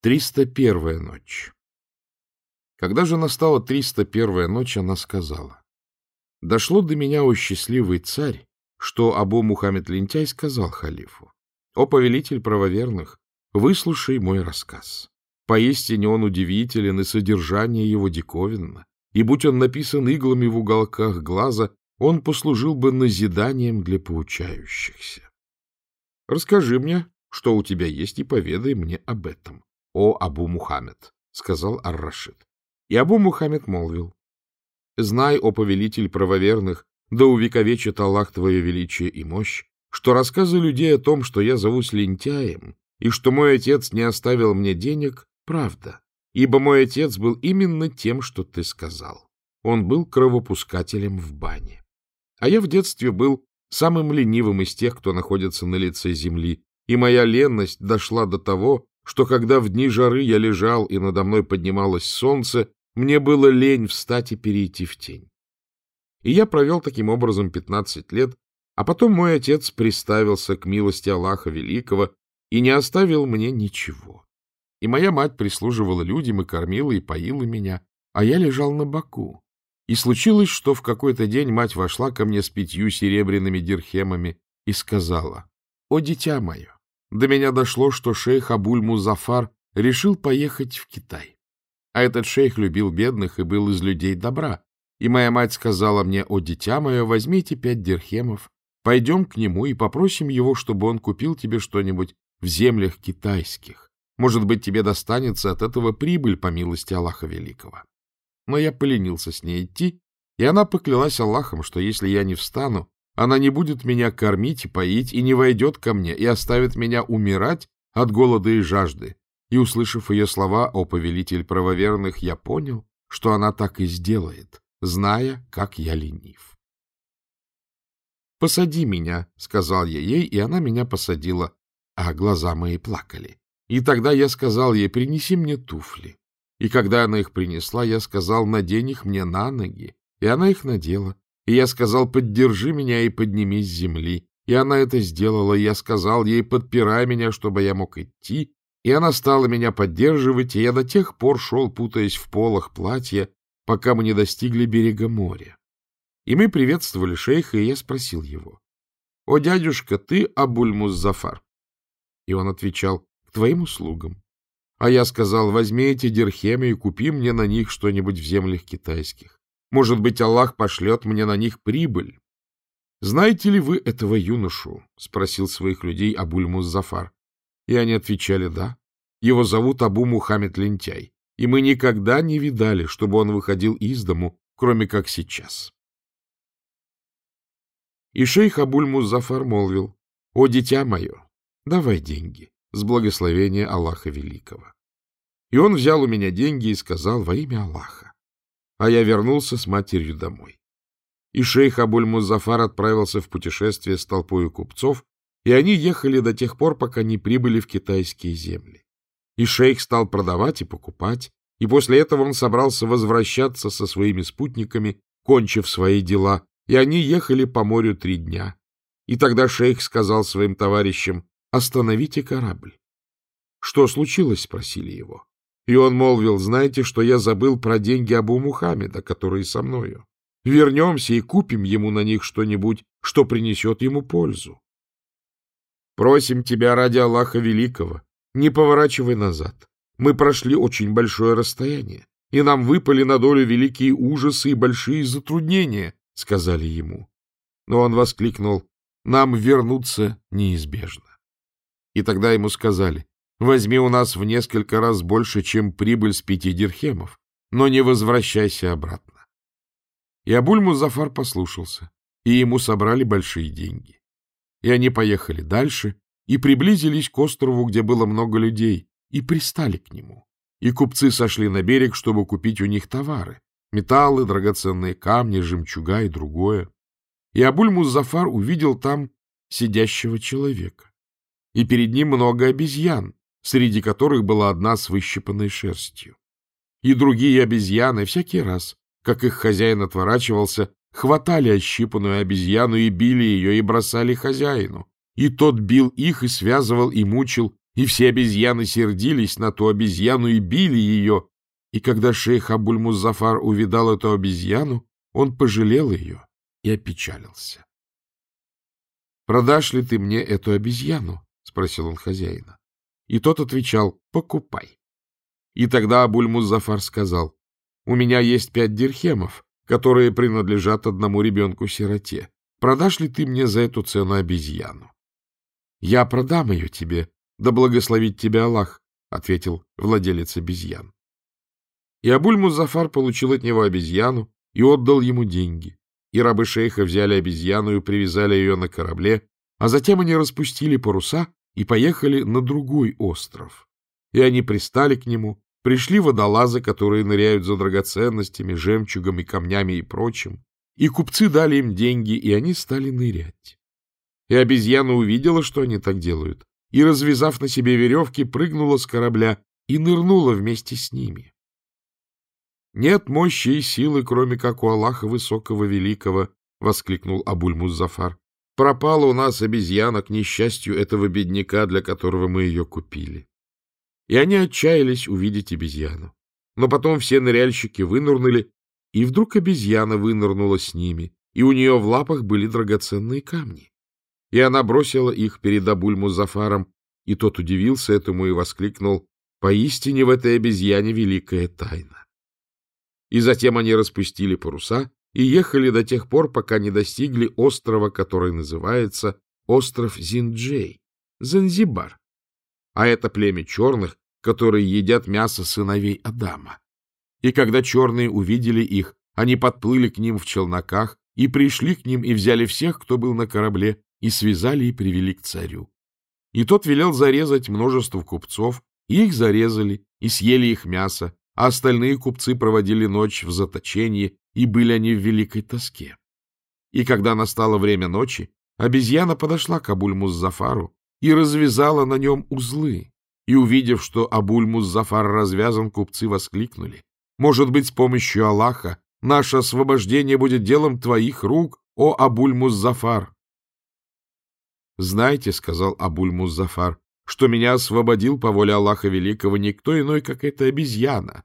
301 ночь. Когда же настала 301 ночь, она сказала, «Дошло до меня, о счастливый царь, что Абу Мухаммед Лентяй сказал халифу, «О повелитель правоверных, выслушай мой рассказ. Поистине он удивителен, и содержание его диковинно, и будь он написан иглами в уголках глаза, он послужил бы назиданием для поучающихся. Расскажи мне, что у тебя есть, и поведай мне об этом, о Абу Мухаммед, — сказал Ар-Рашид. И Абу Мухаммед молвил, — Знай, о повелитель правоверных, да увековечит Аллах твое величие и мощь, что рассказы людей о том, что я зовусь лентяем, и что мой отец не оставил мне денег, правда, ибо мой отец был именно тем, что ты сказал. Он был кровопускателем в бане. А я в детстве был самым ленивым из тех, кто находится на лице земли, и моя ленность дошла до того, что когда в дни жары я лежал и надо мной поднималось солнце, мне было лень встать и перейти в тень. И я провел таким образом пятнадцать лет, а потом мой отец приставился к милости Аллаха Великого и не оставил мне ничего. И моя мать прислуживала людям и кормила и поила меня, а я лежал на боку. И случилось, что в какой-то день мать вошла ко мне с пятью серебряными дирхемами и сказала, «О, дитя мое, до меня дошло, что шейх Абуль-Музафар решил поехать в Китай. А этот шейх любил бедных и был из людей добра. И моя мать сказала мне, «О, дитя мое, возьмите пять дирхемов, пойдем к нему и попросим его, чтобы он купил тебе что-нибудь в землях китайских. Может быть, тебе достанется от этого прибыль по милости Аллаха Великого». Но я поленился с ней идти, и она поклялась Аллахом, что если я не встану, она не будет меня кормить и поить, и не войдет ко мне, и оставит меня умирать от голода и жажды. И, услышав ее слова, о повелитель правоверных, я понял, что она так и сделает, зная, как я ленив. «Посади меня», — сказал я ей, и она меня посадила, а глаза мои плакали. И тогда я сказал ей, принеси мне туфли. И когда она их принесла, я сказал, надень их мне на ноги. И она их надела. И я сказал, поддержи меня и подними с земли. И она это сделала. И я сказал ей, подпирай меня, чтобы я мог идти. И она стала меня поддерживать, и я до тех пор шел, путаясь в полах платья, пока мы не достигли берега моря. И мы приветствовали шейха, и я спросил его, «О, дядюшка, ты Абуль-Муззафар?» И он отвечал, «К твоим услугам». А я сказал, возьми эти дирхемы и купи мне на них что-нибудь в землях китайских. Может быть, Аллах пошлет мне на них прибыль. — Знаете ли вы этого юношу? — спросил своих людей Абуль-Муззафар. И они отвечали, да. Его зовут Абу Мухаммед Лентяй, и мы никогда не видали, чтобы он выходил из дому, кроме как сейчас. И шейх Абуль-Муззафар молвил, — О, дитя мое, давай деньги с благословения Аллаха Великого. И он взял у меня деньги и сказал во имя Аллаха. А я вернулся с матерью домой. И шейх Абуль-Музафар отправился в путешествие с толпой купцов, и они ехали до тех пор, пока не прибыли в китайские земли. И шейх стал продавать и покупать, и после этого он собрался возвращаться со своими спутниками, кончив свои дела, и они ехали по морю три дня. И тогда шейх сказал своим товарищам, «Остановите корабль». «Что случилось?» — спросили его. И он молвил, «Знаете, что я забыл про деньги Абу Мухаммеда, которые со мною. Вернемся и купим ему на них что-нибудь, что принесет ему пользу». «Просим тебя ради Аллаха Великого, не поворачивай назад. Мы прошли очень большое расстояние, и нам выпали на долю великие ужасы и большие затруднения», — сказали ему. Но он воскликнул, «Нам вернуться неизбежно». И тогда ему сказали, возьми у нас в несколько раз больше, чем прибыль с пяти дирхемов, но не возвращайся обратно. И Абуль-Музафар послушался, и ему собрали большие деньги. И они поехали дальше и приблизились к острову, где было много людей, и пристали к нему. И купцы сошли на берег, чтобы купить у них товары — металлы, драгоценные камни, жемчуга и другое. И Абуль-Музафар увидел там сидящего человека и перед ним много обезьян, среди которых была одна с выщипанной шерстью. И другие обезьяны всякий раз, как их хозяин отворачивался, хватали ощипанную обезьяну и били ее, и бросали хозяину. И тот бил их и связывал, и мучил, и все обезьяны сердились на ту обезьяну и били ее. И когда шейх Абуль-Музафар увидал эту обезьяну, он пожалел ее и опечалился. — Продашь ли ты мне эту обезьяну? — спросил он хозяина. И тот отвечал, — покупай. И тогда Абуль-Музафар сказал, — у меня есть пять дирхемов, которые принадлежат одному ребенку-сироте. Продашь ли ты мне за эту цену обезьяну? — Я продам ее тебе, да благословит тебя Аллах, — ответил владелец обезьян. И Абуль-Музафар получил от него обезьяну и отдал ему деньги. И рабы шейха взяли обезьяну и привязали ее на корабле, а затем они распустили паруса и поехали на другой остров. И они пристали к нему, пришли водолазы, которые ныряют за драгоценностями, жемчугом и камнями и прочим, и купцы дали им деньги, и они стали нырять. И обезьяна увидела, что они так делают, и, развязав на себе веревки, прыгнула с корабля и нырнула вместе с ними. «Нет мощи и силы, кроме как у Аллаха Высокого Великого!» — воскликнул Абуль-Музафар. «Пропала у нас обезьяна к несчастью этого бедняка, для которого мы ее купили». И они отчаялись увидеть обезьяну. Но потом все ныряльщики вынырнули, и вдруг обезьяна вынырнула с ними, и у нее в лапах были драгоценные камни. И она бросила их перед Абуль-Музафаром, и тот удивился этому и воскликнул, «Поистине в этой обезьяне великая тайна». И затем они распустили паруса и ехали до тех пор, пока не достигли острова, который называется остров Зинджей, Занзибар. А это племя черных, которые едят мясо сыновей Адама. И когда черные увидели их, они подплыли к ним в челноках и пришли к ним и взяли всех, кто был на корабле, и связали и привели к царю. И тот велел зарезать множество купцов, и их зарезали, и съели их мясо, а остальные купцы проводили ночь в заточении, и были они в великой тоске. И когда настало время ночи, обезьяна подошла к Абуль-Муззафару и развязала на нем узлы. И, увидев, что Абуль-Муззафар развязан, купцы воскликнули. «Может быть, с помощью Аллаха наше освобождение будет делом твоих рук, о Абуль-Муззафар!» «Знайте, — сказал Абуль-Муззафар, — что меня освободил по воле Аллаха Великого никто иной, как эта обезьяна».